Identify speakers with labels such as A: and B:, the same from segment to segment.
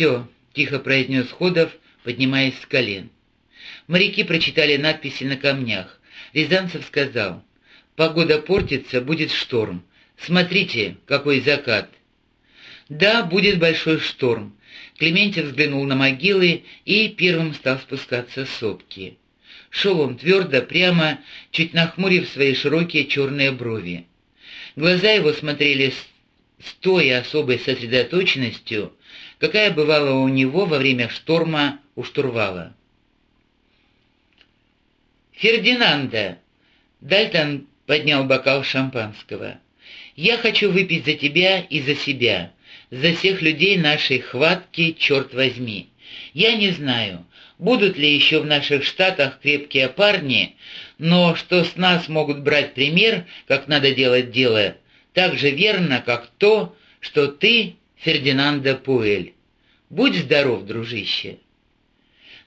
A: все», — тихо произнес Ходов, поднимаясь с колен. Моряки прочитали надписи на камнях. Рязанцев сказал, «Погода портится, будет шторм. Смотрите, какой закат». «Да, будет большой шторм». Клементьев взглянул на могилы и первым стал спускаться с сопки. Шел он твердо, прямо, чуть нахмурив свои широкие черные брови. Глаза его смотрели с той особой сосредоточенностью, какая бывала у него во время шторма у штурвала. «Фердинанда!» Дальтон поднял бокал шампанского. «Я хочу выпить за тебя и за себя, за всех людей нашей хватки, черт возьми. Я не знаю, будут ли еще в наших штатах крепкие парни, но что с нас могут брать пример, как надо делать дело, так же верно, как то, что ты Фердинанда Пуэль. Будь здоров, дружище!»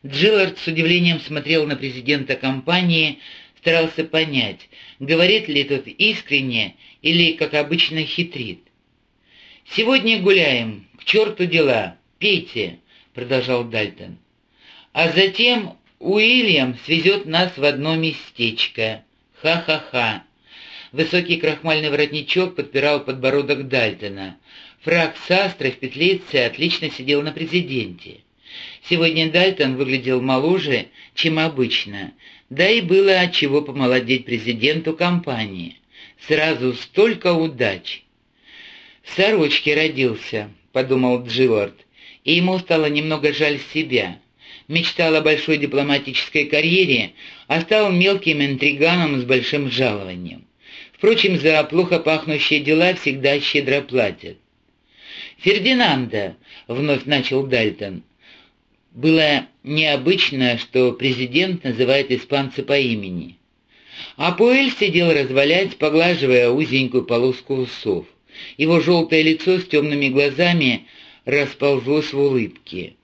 A: Джиллард с удивлением смотрел на президента компании, старался понять, говорит ли тот искренне или, как обычно, хитрит. «Сегодня гуляем, к черту дела, пейте», — продолжал Дальтон. «А затем Уильям свезет нас в одно местечко. Ха-ха-ха». Высокий крахмальный воротничок подпирал подбородок Дальтона. Фраг Састра в петлице отлично сидел на президенте. Сегодня Дальтон выглядел моложе, чем обычно, да и было от чего помолодеть президенту компании. Сразу столько удач. «В сорочке родился», — подумал Джиллард, и ему стало немного жаль себя. Мечтал о большой дипломатической карьере, а стал мелким интриганом с большим жалованием. Впрочем, за плохо пахнущие дела всегда щедро платят. «Фердинанда», — вновь начал Дальтон. Было необычно, что президент называет испанца по имени. А Пуэль сидел развалясь, поглаживая узенькую полоску усов. Его желтое лицо с темными глазами расползлось в улыбке.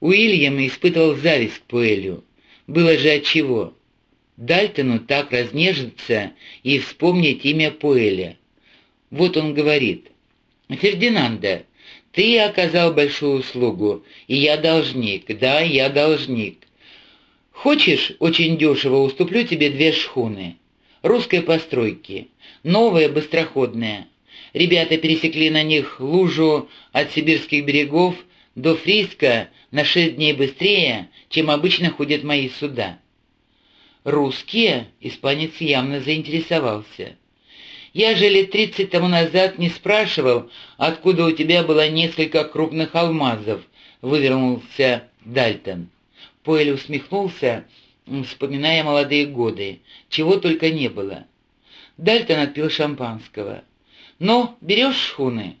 A: Уильям испытывал зависть к Пуэлю. Было же отчего. Дальтону так разнежиться и вспомнить имя Пуэля. Вот он говорит. «Фердинанда, ты оказал большую услугу, и я должник, да, я должник. Хочешь, очень дешево уступлю тебе две шхуны. Русской постройки, новые, быстроходные. Ребята пересекли на них лужу от сибирских берегов до Фриска на шесть дней быстрее, чем обычно ходят мои суда. «Русские?» — испанец явно заинтересовался. «Я же лет тридцать тому назад не спрашивал, откуда у тебя было несколько крупных алмазов», — вывернулся Дальтон. Поэль усмехнулся, вспоминая молодые годы, чего только не было. Дальтон отпил шампанского. «Ну, берешь шхуны?»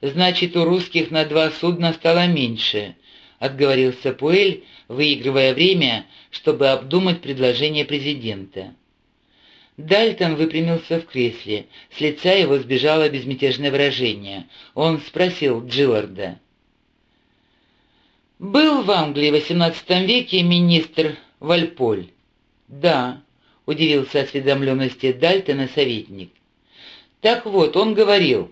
A: «Значит, у русских на два судна стало меньше», — отговорился Пуэль, выигрывая время, чтобы обдумать предложение президента. Дальтон выпрямился в кресле, с лица его сбежало безмятежное выражение. Он спросил Джилларда. «Был в Англии в XVIII веке министр Вальполь?» «Да», — удивился осведомленности Дальтона советник. «Так вот, он говорил,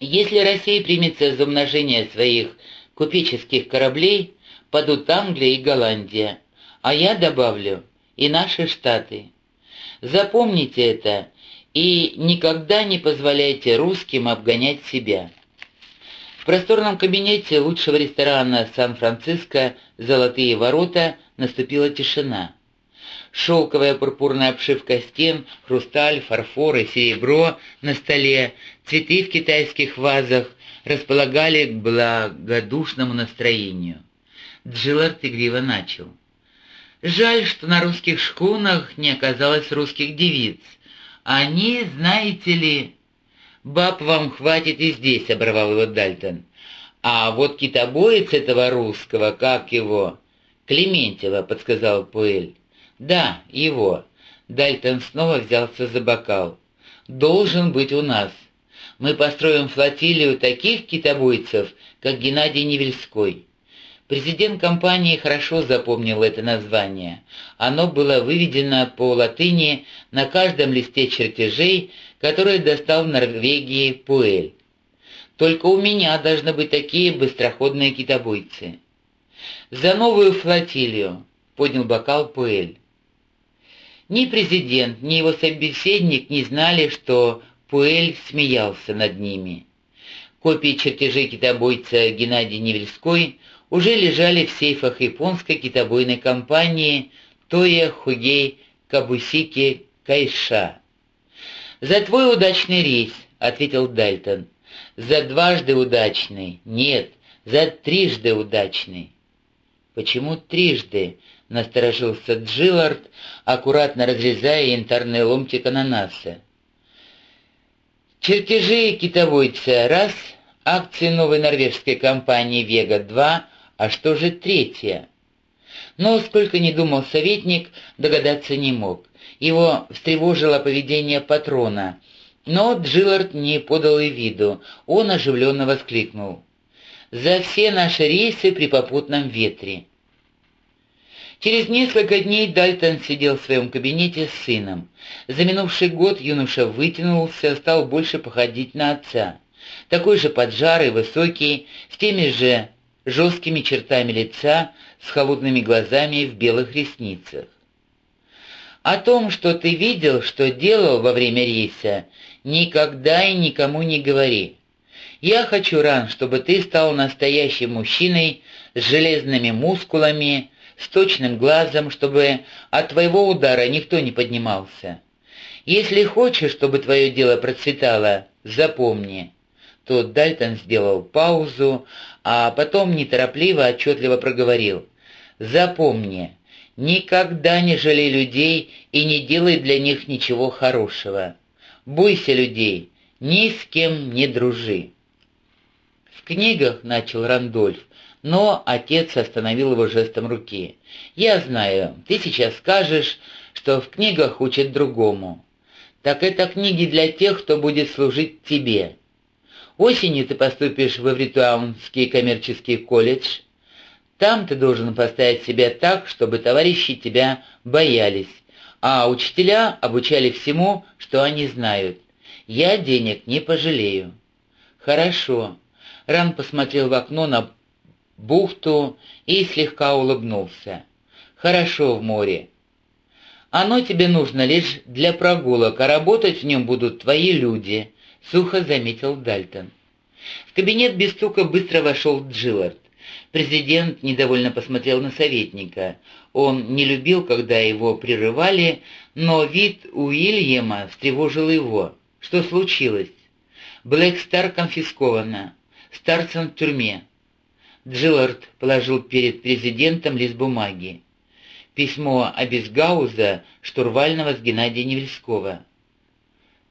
A: если Россия примется за умножение своих купеческих кораблей, падут Англия и Голландия, а я добавлю и наши штаты. Запомните это и никогда не позволяйте русским обгонять себя. В просторном кабинете лучшего ресторана Сан-Франциско «Золотые ворота» наступила тишина. Шелковая пурпурная обшивка стен, хрусталь, фарфор и серебро на столе, цветы в китайских вазах располагали к благодушному настроению. Джиллард игриво начал. «Жаль, что на русских шхунах не оказалось русских девиц. Они, знаете ли...» «Баб вам хватит и здесь», — оборвал его Дальтон. «А вот китобоец этого русского, как его?» «Клементьева», — подсказал Пуэль. «Да, его». Дальтон снова взялся за бокал. «Должен быть у нас. Мы построим флотилию таких китобойцев, как Геннадий Невельской. Президент компании хорошо запомнил это название. Оно было выведено по латыни на каждом листе чертежей, которые достал в Норвегии Пуэль. Только у меня должны быть такие быстроходные китобойцы. За новую флотилию поднял бокал Пуэль. Ни президент, ни его собеседник не знали, что Пуэль смеялся над ними. Копии чертежей китобойца Геннадия Невельской уже лежали в сейфах японской китобойной компании Тоя Хугей Кабусики Кайша. «За твой удачный рейс», — ответил Дальтон. «За дважды удачный. Нет, за трижды удачный». «Почему трижды?» — насторожился Джиллард, аккуратно разрезая янтарный ломтик ананаса. «Чертежи китовойца — раз, акции новой норвежской компании «Вега» — два, а что же третье?» Но, сколько ни думал советник, догадаться не мог. Его встревожило поведение патрона, но Джиллард не подал и виду, он оживленно воскликнул. «За все наши рейсы при попутном ветре!» Через несколько дней Дальтон сидел в своем кабинете с сыном. За минувший год юноша вытянулся, стал больше походить на отца. Такой же поджарый, высокий, с теми же жесткими чертами лица, с холодными глазами в белых ресницах. О том, что ты видел, что делал во время рейса, никогда и никому не говори. Я хочу, Ран, чтобы ты стал настоящим мужчиной с железными мускулами, с точным глазом, чтобы от твоего удара никто не поднимался. Если хочешь, чтобы твое дело процветало, запомни». Тот Дальтон сделал паузу, а потом неторопливо, отчетливо проговорил. «Запомни, никогда не жалей людей и не делай для них ничего хорошего. Бойся людей, ни с кем не дружи». В книгах начал Рандольф, но отец остановил его жестом руки. «Я знаю, ты сейчас скажешь, что в книгах учат другому. Так это книги для тех, кто будет служить тебе. Осенью ты поступишь в Эвритуаунский коммерческий колледж. Там ты должен поставить себя так, чтобы товарищи тебя боялись, а учителя обучали всему, что они знают. Я денег не пожалею». «Хорошо». Ран посмотрел в окно на бухту и слегка улыбнулся. «Хорошо в море. Оно тебе нужно лишь для прогулок, а работать в нем будут твои люди», — сухо заметил Дальтон. В кабинет без стука быстро вошел Джиллард. Президент недовольно посмотрел на советника. Он не любил, когда его прерывали, но вид Уильяма встревожил его. Что случилось? Блэк Стар конфискована. Старсон в тюрьме. Джиллард положил перед президентом лист бумаги. Письмо Абисгауза, штурвального с Геннадия Невельского.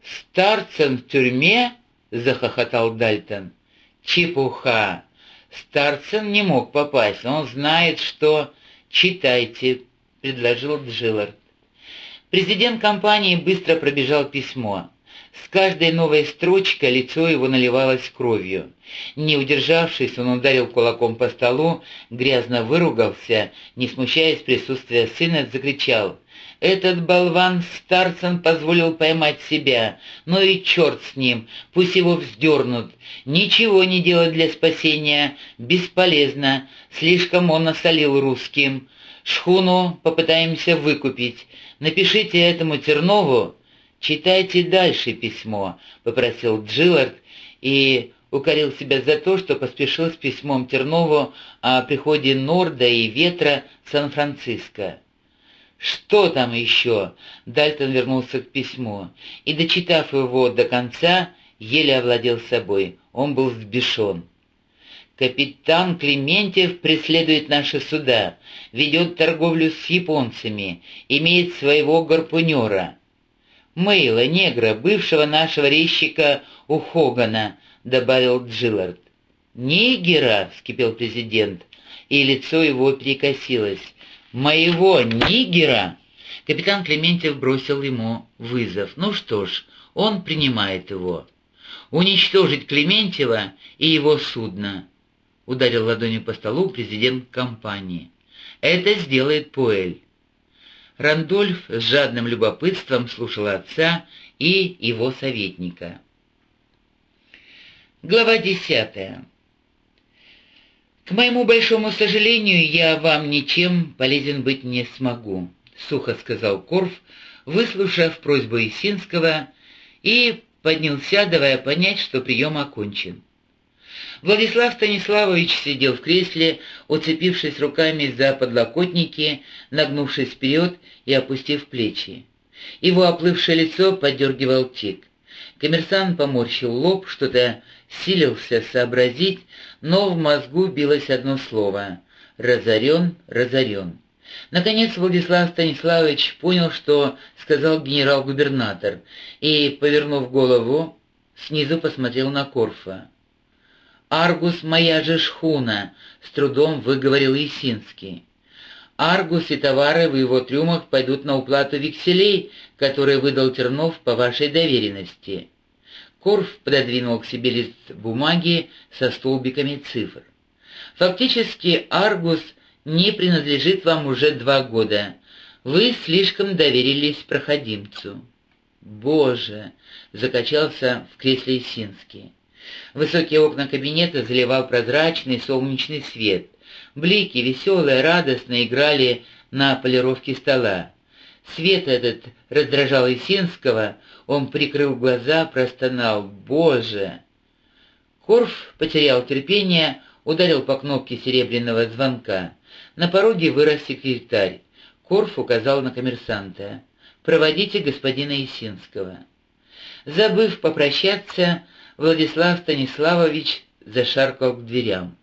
A: «Старцем в тюрьме?» — захохотал Дальтон. «Чепуха! Старцем не мог попасть, он знает, что...» «Читайте», — предложил Джиллард. Президент компании быстро пробежал письмо. С каждой новой строчкой лицо его наливалось кровью. Не удержавшись, он ударил кулаком по столу, грязно выругался, не смущаясь присутствия сына, закричал. «Этот болван Старсон позволил поймать себя, но и черт с ним, пусть его вздернут. Ничего не делать для спасения, бесполезно, слишком он насолил русским. Шхуну попытаемся выкупить. Напишите этому Тернову, «Читайте дальше письмо», — попросил Джиллард и укорил себя за то, что поспешил с письмом Тернову о приходе Норда и Ветра Сан-Франциско. «Что там еще?» — Дальтон вернулся к письму, и, дочитав его до конца, еле овладел собой. Он был взбешен. «Капитан Клементьев преследует наши суда, ведет торговлю с японцами, имеет своего гарпунера. Мейла, негра, бывшего нашего резчика у Хогана», — добавил Джиллард. «Нигера!» — вскипел президент, и лицо его перекосилось. «Моего нигера!» Капитан Клементьев бросил ему вызов. Ну что ж, он принимает его. «Уничтожить Клементьева и его судно!» — ударил ладонью по столу президент компании. «Это сделает Пуэль. Рандольф с жадным любопытством слушал отца и его советника. Глава десятая. «К моему большому сожалению, я вам ничем полезен быть не смогу», — сухо сказал Корф, выслушав просьбу Исинского, и поднялся, давая понять, что прием окончен. Владислав Станиславович сидел в кресле, уцепившись руками за подлокотники, нагнувшись вперед и опустив плечи. Его оплывшее лицо подергивал тик. Коммерсант поморщил лоб, что-то силился сообразить, но в мозгу билось одно слово — «разорен, разорен». Наконец Владислав Станиславович понял, что сказал генерал-губернатор, и, повернув голову, снизу посмотрел на Корфа. «Аргус — моя же шхуна», — с трудом выговорил Есинский. «Аргус и товары в его трюмах пойдут на уплату векселей, которые выдал Тернов по вашей доверенности». Корф пододвинул к себе лист бумаги со столбиками цифр. «Фактически Аргус не принадлежит вам уже два года. Вы слишком доверились проходимцу». «Боже!» — закачался в кресле Исинский. Высокие окна кабинета заливал прозрачный солнечный свет. Блики, веселые, радостно играли на полировке стола. Свет этот раздражал Исинского, он прикрыл глаза, простонал «Боже!». Корф потерял терпение, ударил по кнопке серебряного звонка. На пороге вырос секретарь. Корф указал на коммерсанта. «Проводите господина Исинского». Забыв попрощаться, Владислав Станиславович зашаркал к дверям.